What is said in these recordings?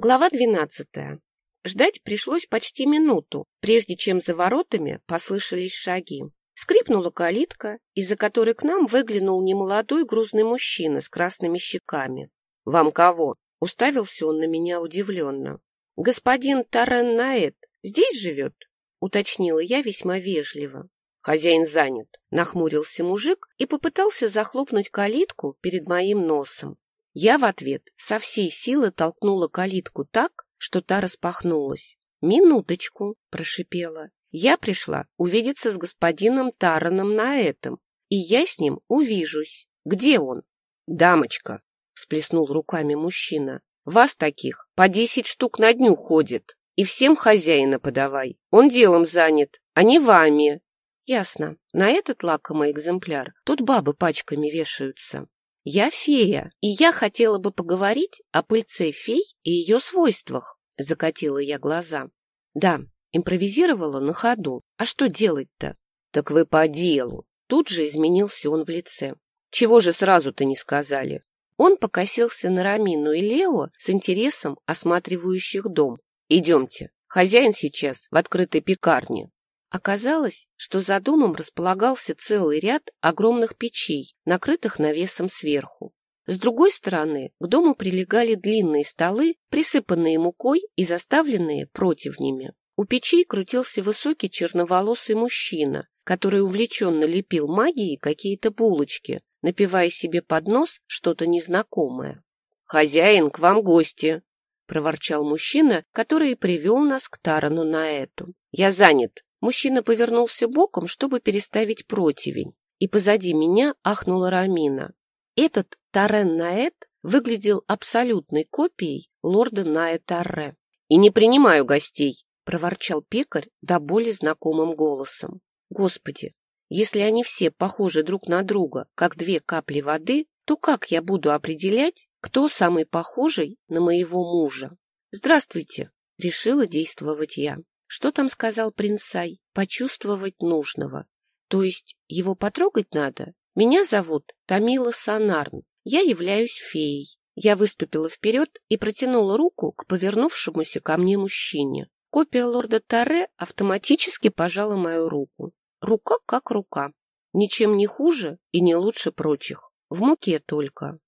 Глава двенадцатая. Ждать пришлось почти минуту, прежде чем за воротами послышались шаги. Скрипнула калитка, из-за которой к нам выглянул немолодой грузный мужчина с красными щеками. — Вам кого? — уставился он на меня удивленно. — Господин Тарен Наэт здесь живет? — уточнила я весьма вежливо. — Хозяин занят, — нахмурился мужик и попытался захлопнуть калитку перед моим носом. Я в ответ со всей силы толкнула калитку так, что та распахнулась. «Минуточку», — прошипела. «Я пришла увидеться с господином Тараном на этом, и я с ним увижусь. Где он?» «Дамочка», — всплеснул руками мужчина, — «вас таких по десять штук на дню ходит, и всем хозяина подавай. Он делом занят, а не вами». «Ясно. На этот лакомый экземпляр тут бабы пачками вешаются. «Я фея, и я хотела бы поговорить о пыльце фей и ее свойствах», — закатила я глаза. «Да, импровизировала на ходу. А что делать-то?» «Так вы по делу». Тут же изменился он в лице. «Чего же сразу-то не сказали?» Он покосился на Рамину и Лео с интересом осматривающих дом. «Идемте. Хозяин сейчас в открытой пекарне. Оказалось, что за домом располагался целый ряд огромных печей, накрытых навесом сверху. С другой стороны к дому прилегали длинные столы, присыпанные мукой и заставленные противнями. У печей крутился высокий черноволосый мужчина, который увлеченно лепил магией какие-то булочки, напивая себе под нос что-то незнакомое. «Хозяин, к вам гости!» — проворчал мужчина, который привел нас к Тарану на эту. «Я занят, Мужчина повернулся боком, чтобы переставить противень, и позади меня ахнула Рамина. Этот Тарен Наэт выглядел абсолютной копией лорда Наэтарре. — И не принимаю гостей, — проворчал пекарь до боли знакомым голосом. — Господи, если они все похожи друг на друга, как две капли воды, то как я буду определять, кто самый похожий на моего мужа? — Здравствуйте, — решила действовать я. Что там сказал принцай? Почувствовать нужного. То есть его потрогать надо? Меня зовут Тамила Санарн. Я являюсь феей. Я выступила вперед и протянула руку к повернувшемуся ко мне мужчине. Копия лорда Таре автоматически пожала мою руку. Рука как рука. Ничем не хуже и не лучше прочих. В муке только.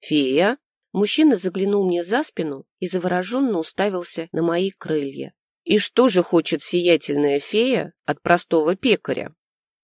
«Фея?» Мужчина заглянул мне за спину и завороженно уставился на мои крылья. И что же хочет сиятельная фея от простого пекаря?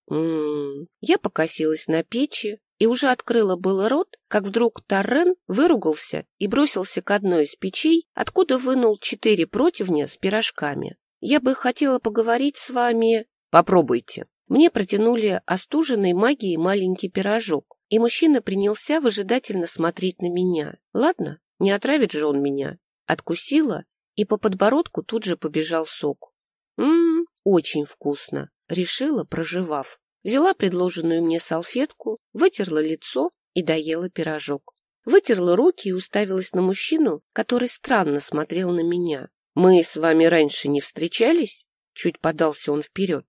М -м -м. Я покосилась на печи и уже открыла было рот, как вдруг Таррен выругался и бросился к одной из печей, откуда вынул четыре противня с пирожками. Я бы хотела поговорить с вами... Попробуйте. Мне протянули остуженной магией маленький пирожок, и мужчина принялся выжидательно смотреть на меня. Ладно, не отравит же он меня. Откусила и по подбородку тут же побежал сок. Ммм, очень вкусно, решила, проживав. Взяла предложенную мне салфетку, вытерла лицо и доела пирожок. Вытерла руки и уставилась на мужчину, который странно смотрел на меня. «Мы с вами раньше не встречались?» Чуть подался он вперед.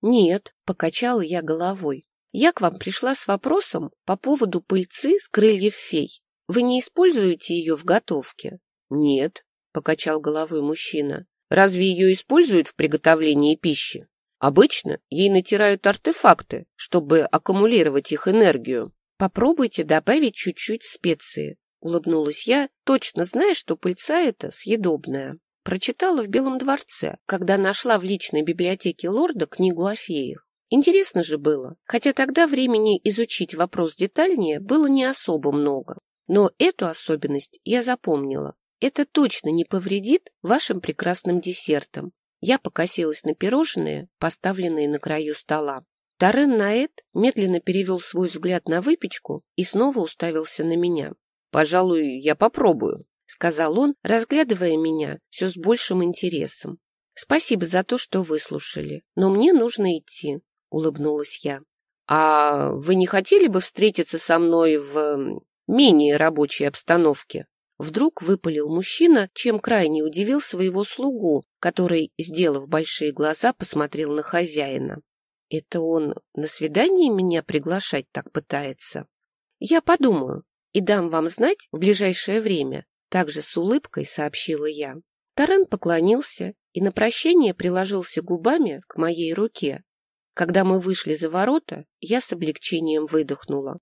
«Нет», — покачала я головой. «Я к вам пришла с вопросом по поводу пыльцы с крыльев фей. Вы не используете ее в готовке?» «Нет», покачал головой мужчина. Разве ее используют в приготовлении пищи? Обычно ей натирают артефакты, чтобы аккумулировать их энергию. Попробуйте добавить чуть-чуть специи, улыбнулась я, точно зная, что пыльца эта съедобная. Прочитала в Белом дворце, когда нашла в личной библиотеке лорда книгу о феях. Интересно же было, хотя тогда времени изучить вопрос детальнее было не особо много. Но эту особенность я запомнила. Это точно не повредит вашим прекрасным десертам. Я покосилась на пирожные, поставленные на краю стола. Тарен Наэт медленно перевел свой взгляд на выпечку и снова уставился на меня. «Пожалуй, я попробую», — сказал он, разглядывая меня все с большим интересом. «Спасибо за то, что выслушали, но мне нужно идти», — улыбнулась я. «А вы не хотели бы встретиться со мной в менее рабочей обстановке?» Вдруг выпалил мужчина, чем крайне удивил своего слугу, который, сделав большие глаза, посмотрел на хозяина. Это он на свидание меня приглашать так пытается? Я подумаю и дам вам знать в ближайшее время. Также с улыбкой сообщила я. Тарен поклонился и на прощание приложился губами к моей руке. Когда мы вышли за ворота, я с облегчением выдохнула.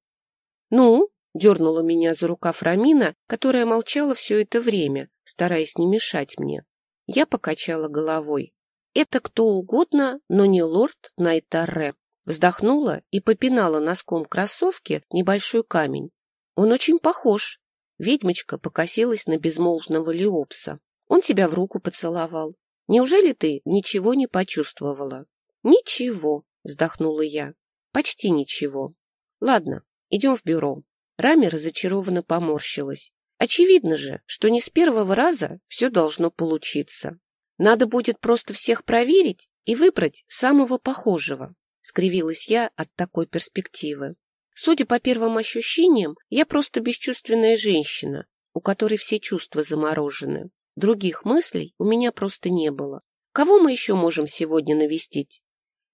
«Ну?» — дернула меня за рукав Рамина, которая молчала все это время, стараясь не мешать мне. Я покачала головой. «Это кто угодно, но не лорд Найтарре». Вздохнула и попинала носком кроссовки небольшой камень. «Он очень похож». Ведьмочка покосилась на безмолвного Леопса. «Он тебя в руку поцеловал. Неужели ты ничего не почувствовала? Ничего, вздохнула я. Почти ничего. Ладно, идем в бюро. Рами разочарованно поморщилась. Очевидно же, что не с первого раза все должно получиться. Надо будет просто всех проверить и выбрать самого похожего. Скривилась я от такой перспективы. Судя по первым ощущениям, я просто бесчувственная женщина, у которой все чувства заморожены. Других мыслей у меня просто не было. Кого мы еще можем сегодня навестить?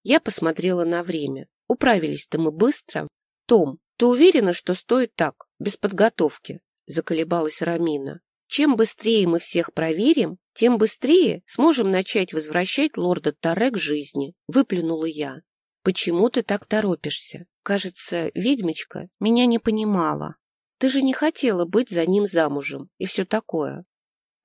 Я посмотрела на время. Управились-то мы быстро. Том, ты уверена, что стоит так, без подготовки? Заколебалась Рамина. Чем быстрее мы всех проверим, тем быстрее сможем начать возвращать лорда Таре к жизни, выплюнула я. Почему ты так торопишься? Кажется, ведьмочка меня не понимала. Ты же не хотела быть за ним замужем и все такое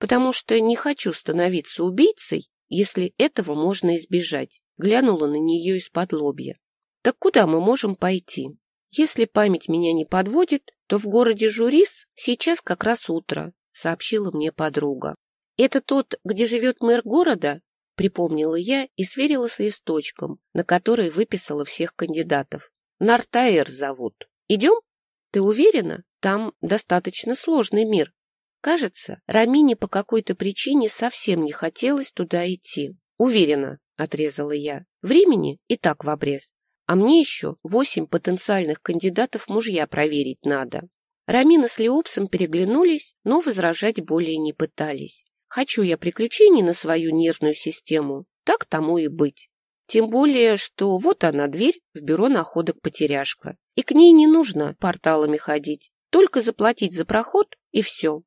потому что не хочу становиться убийцей, если этого можно избежать. Глянула на нее из-под лобья. Так куда мы можем пойти? Если память меня не подводит, то в городе Журис сейчас как раз утро, сообщила мне подруга. Это тот, где живет мэр города? Припомнила я и сверила с листочком, на который выписала всех кандидатов. Нартаэр зовут. Идем? Ты уверена? Там достаточно сложный мир, Кажется, Рамине по какой-то причине совсем не хотелось туда идти. Уверена, отрезала я. Времени и так в обрез. А мне еще восемь потенциальных кандидатов мужья проверить надо. Рамина с Леопсом переглянулись, но возражать более не пытались. Хочу я приключений на свою нервную систему, так тому и быть. Тем более, что вот она, дверь в бюро находок потеряшка. И к ней не нужно порталами ходить, только заплатить за проход и все.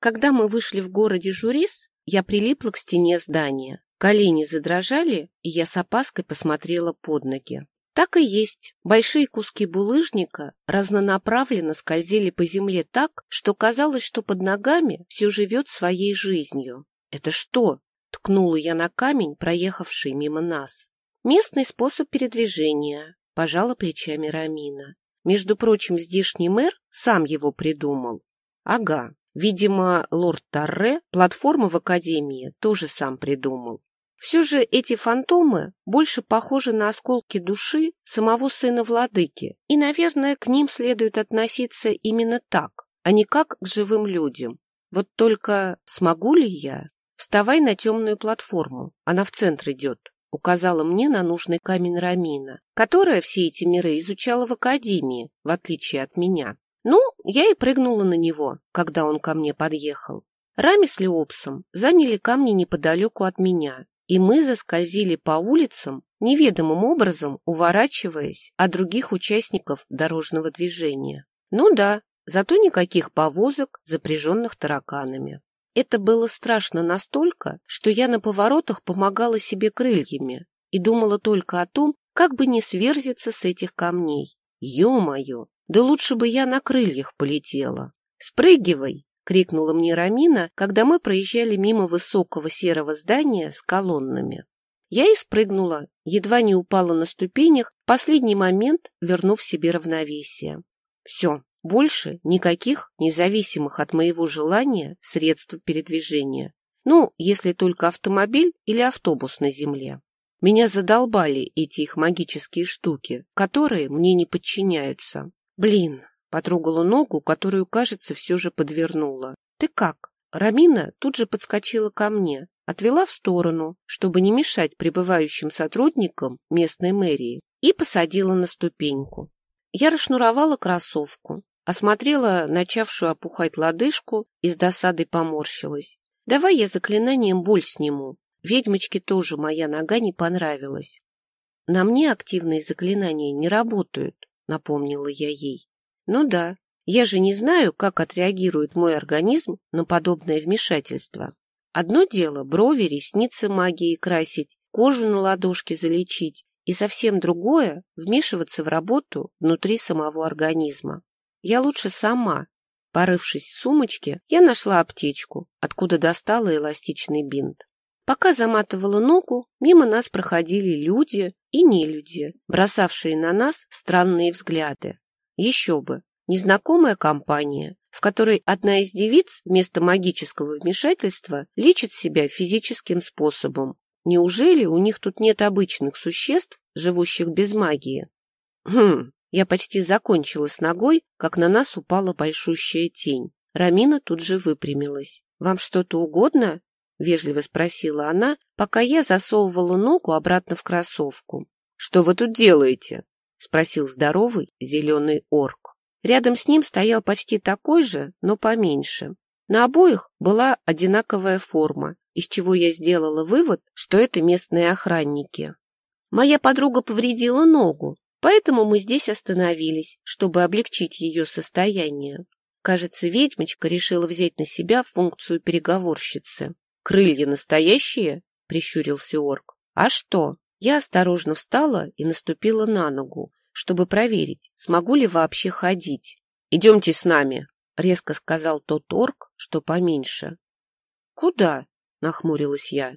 Когда мы вышли в городе Журис, я прилипла к стене здания. Колени задрожали, и я с опаской посмотрела под ноги. Так и есть. Большие куски булыжника разнонаправленно скользили по земле так, что казалось, что под ногами все живет своей жизнью. «Это что?» — ткнула я на камень, проехавший мимо нас. «Местный способ передвижения», — пожала плечами Рамина. «Между прочим, здешний мэр сам его придумал». «Ага, Видимо, лорд Тарре платформу в Академии тоже сам придумал. Все же эти фантомы больше похожи на осколки души самого сына владыки, и, наверное, к ним следует относиться именно так, а не как к живым людям. Вот только смогу ли я? Вставай на темную платформу, она в центр идет, указала мне на нужный камень Рамина, которая все эти миры изучала в Академии, в отличие от меня. Ну, я и прыгнула на него, когда он ко мне подъехал. Рами с Леопсом заняли камни неподалеку от меня, и мы заскользили по улицам, неведомым образом уворачиваясь от других участников дорожного движения. Ну да, зато никаких повозок, запряженных тараканами. Это было страшно настолько, что я на поворотах помогала себе крыльями и думала только о том, как бы не сверзиться с этих камней. Ё-моё, да лучше бы я на крыльях полетела. «Спрыгивай!» — крикнула мне Рамина, когда мы проезжали мимо высокого серого здания с колоннами. Я и спрыгнула, едва не упала на ступенях, в последний момент вернув себе равновесие. Все, больше никаких независимых от моего желания средств передвижения. Ну, если только автомобиль или автобус на земле. Меня задолбали эти их магические штуки, которые мне не подчиняются. Блин, потрогала ногу, которую, кажется, все же подвернула. Ты как? Рамина тут же подскочила ко мне, отвела в сторону, чтобы не мешать прибывающим сотрудникам местной мэрии, и посадила на ступеньку. Я расшнуровала кроссовку, осмотрела начавшую опухать лодыжку и с досадой поморщилась. Давай я заклинанием боль сниму. Ведьмочке тоже моя нога не понравилась. На мне активные заклинания не работают, — напомнила я ей. Ну да, Я же не знаю, как отреагирует мой организм на подобное вмешательство. Одно дело брови, ресницы магией красить, кожу на ладошке залечить, и совсем другое — вмешиваться в работу внутри самого организма. Я лучше сама. Порывшись в сумочке, я нашла аптечку, откуда достала эластичный бинт. Пока заматывала ногу, мимо нас проходили люди и нелюди, бросавшие на нас странные взгляды. Еще бы, незнакомая компания, в которой одна из девиц вместо магического вмешательства лечит себя физическим способом. Неужели у них тут нет обычных существ, живущих без магии? Хм, я почти закончила с ногой, как на нас упала большущая тень. Рамина тут же выпрямилась. «Вам что-то угодно?» — вежливо спросила она, пока я засовывала ногу обратно в кроссовку. «Что вы тут делаете?» — спросил здоровый зеленый орк. Рядом с ним стоял почти такой же, но поменьше. На обоих была одинаковая форма, из чего я сделала вывод, что это местные охранники. Моя подруга повредила ногу, поэтому мы здесь остановились, чтобы облегчить ее состояние. Кажется, ведьмочка решила взять на себя функцию переговорщицы. «Крылья настоящие?» — прищурился орк. «А что?» Я осторожно встала и наступила на ногу, чтобы проверить, смогу ли вообще ходить. «Идемте с нами», — резко сказал тот орк, что поменьше. «Куда?» — нахмурилась я.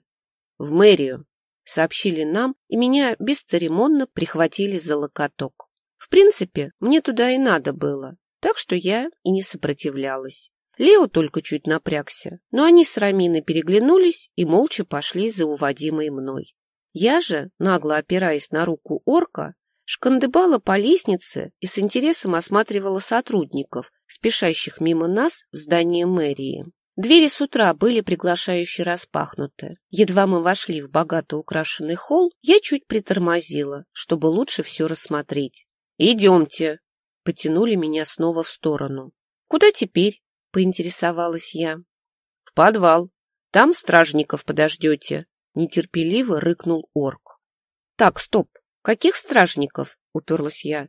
«В мэрию», — сообщили нам, и меня бесцеремонно прихватили за локоток. В принципе, мне туда и надо было, так что я и не сопротивлялась. Лео только чуть напрягся, но они с Раминой переглянулись и молча пошли за уводимой мной. Я же, нагло опираясь на руку орка, шкандыбала по лестнице и с интересом осматривала сотрудников, спешащих мимо нас в здание мэрии. Двери с утра были приглашающе распахнуты. Едва мы вошли в богато украшенный холл, я чуть притормозила, чтобы лучше все рассмотреть. «Идемте!» — потянули меня снова в сторону. «Куда теперь?» — поинтересовалась я. «В подвал. Там стражников подождете», — нетерпеливо рыкнул орк. «Так, стоп. «Каких стражников?» — уперлась я.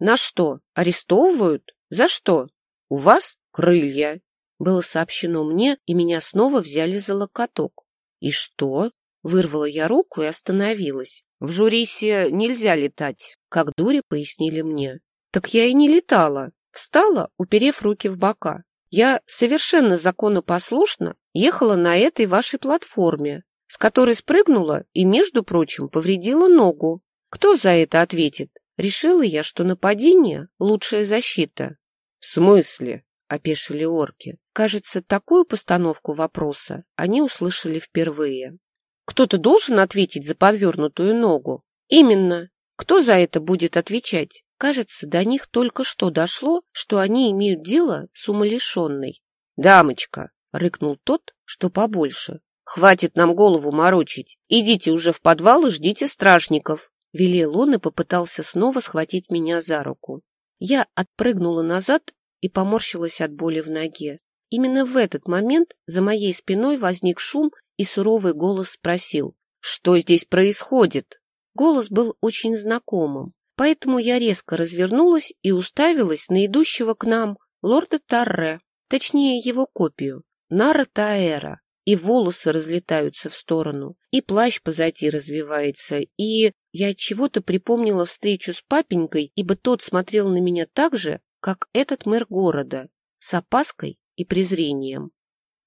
«На что? Арестовывают? За что? У вас крылья!» Было сообщено мне, и меня снова взяли за локоток. «И что?» — вырвала я руку и остановилась. «В Журисе нельзя летать», — как дури пояснили мне. «Так я и не летала». Встала, уперев руки в бока. «Я совершенно законопослушно ехала на этой вашей платформе, с которой спрыгнула и, между прочим, повредила ногу. Кто за это ответит? Решила я, что нападение — лучшая защита. — В смысле? — опешили орки. Кажется, такую постановку вопроса они услышали впервые. Кто-то должен ответить за подвернутую ногу. Именно. Кто за это будет отвечать? Кажется, до них только что дошло, что они имеют дело с умалишенной. «Дамочка!» — рыкнул тот, что побольше. «Хватит нам голову морочить. Идите уже в подвал и ждите стражников». Велел он и попытался снова схватить меня за руку. Я отпрыгнула назад и поморщилась от боли в ноге. Именно в этот момент за моей спиной возник шум, и суровый голос спросил, «Что здесь происходит?» Голос был очень знакомым, поэтому я резко развернулась и уставилась на идущего к нам лорда Тарре, точнее его копию, Нара Таэра, и волосы разлетаются в сторону, и плащ позади развивается, и... Я от чего-то припомнила встречу с папенькой, ибо тот смотрел на меня так же, как этот мэр города, с опаской и презрением.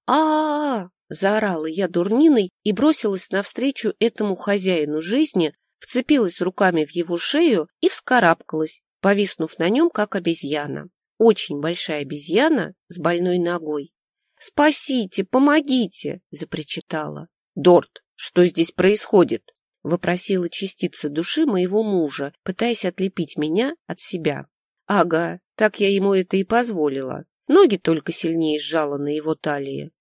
а а, -а, -а заорала я дурниной и бросилась навстречу этому хозяину жизни, вцепилась руками в его шею и вскарабкалась, повиснув на нем, как обезьяна. Очень большая обезьяна с больной ногой. «Спасите, помогите!» — запричитала. «Дорт, что здесь происходит?» — вопросила частица души моего мужа, пытаясь отлепить меня от себя. Ага, так я ему это и позволила. Ноги только сильнее сжала на его талии.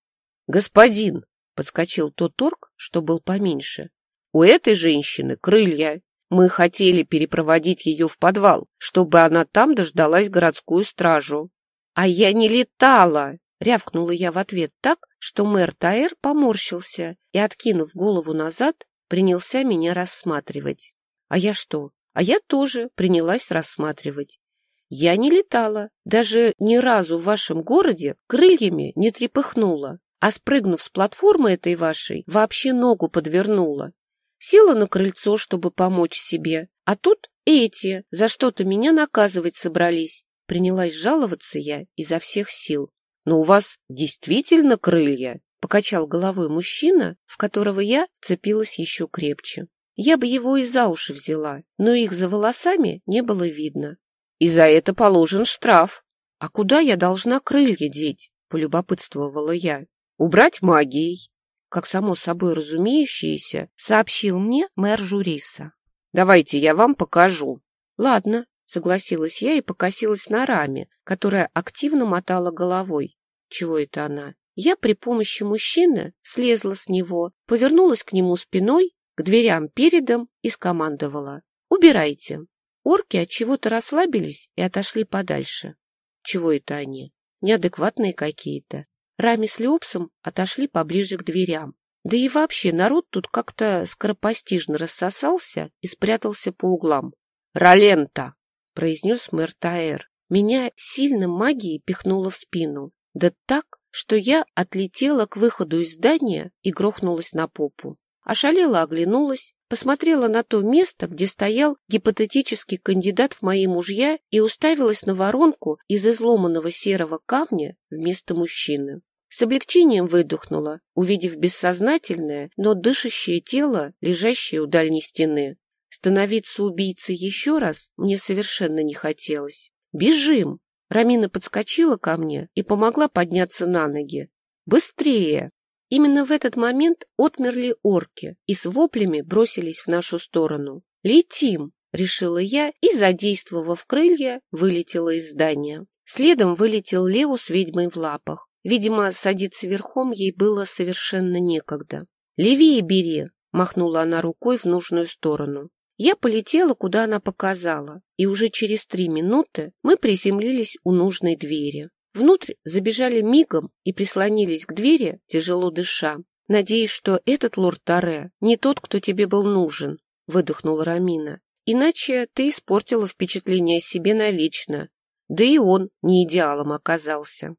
«Господин!» — подскочил тот торг, что был поменьше. «У этой женщины крылья. Мы хотели перепроводить ее в подвал, чтобы она там дождалась городскую стражу». «А я не летала!» — рявкнула я в ответ так, что мэр Таэр поморщился и, откинув голову назад, принялся меня рассматривать. А я что? А я тоже принялась рассматривать. Я не летала, даже ни разу в вашем городе крыльями не трепыхнула, а спрыгнув с платформы этой вашей, вообще ногу подвернула. Села на крыльцо, чтобы помочь себе, а тут эти за что-то меня наказывать собрались. Принялась жаловаться я изо всех сил. Но у вас действительно крылья? Покачал головой мужчина, в которого я цепилась еще крепче. Я бы его и за уши взяла, но их за волосами не было видно. И за это положен штраф. А куда я должна крылья деть? Полюбопытствовала я. Убрать магией. Как само собой разумеющееся, сообщил мне мэр Журиса. Давайте я вам покажу. Ладно, согласилась я и покосилась на раме, которая активно мотала головой. Чего это она? Я при помощи мужчины слезла с него, повернулась к нему спиной, к дверям передом и скомандовала. «Убирайте!» Орки от чего-то расслабились и отошли подальше. Чего это они? Неадекватные какие-то. Рами с Леопсом отошли поближе к дверям. Да и вообще народ тут как-то скоропостижно рассосался и спрятался по углам. «Ролента!» — произнес мэр Таэр. Меня сильно магией пихнуло в спину. Да так, что я отлетела к выходу из здания и грохнулась на попу. Ошалела оглянулась, посмотрела на то место, где стоял гипотетический кандидат в мои мужья и уставилась на воронку из изломанного серого камня вместо мужчины. С облегчением выдохнула, увидев бессознательное, но дышащее тело, лежащее у дальней стены. Становиться убийцей еще раз мне совершенно не хотелось. «Бежим!» Рамина подскочила ко мне и помогла подняться на ноги. «Быстрее!» Именно в этот момент отмерли орки и с воплями бросились в нашу сторону. «Летим!» — решила я и, задействовав крылья, вылетела из здания. Следом вылетел Лео с ведьмой в лапах. Видимо, садиться верхом ей было совершенно некогда. «Левее бери!» — махнула она рукой в нужную сторону. Я полетела, куда она показала, и уже через три минуты мы приземлились у нужной двери. Внутрь забежали мигом и прислонились к двери, тяжело дыша. «Надеюсь, что этот лорд Таре не тот, кто тебе был нужен», — выдохнула Рамина. «Иначе ты испортила впечатление о себе навечно. Да и он не идеалом оказался».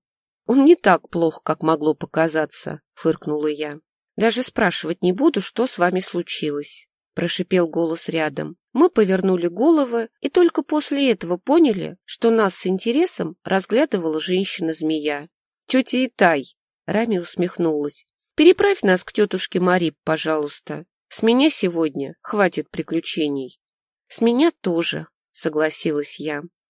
«Он не так плох, как могло показаться», — фыркнула я. «Даже спрашивать не буду, что с вами случилось». — прошипел голос рядом. Мы повернули головы и только после этого поняли, что нас с интересом разглядывала женщина-змея. «Тетя Итай!» — Рами усмехнулась. «Переправь нас к тетушке Мари, пожалуйста. С меня сегодня хватит приключений». «С меня тоже», — согласилась я.